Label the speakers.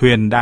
Speaker 1: thuyền đạt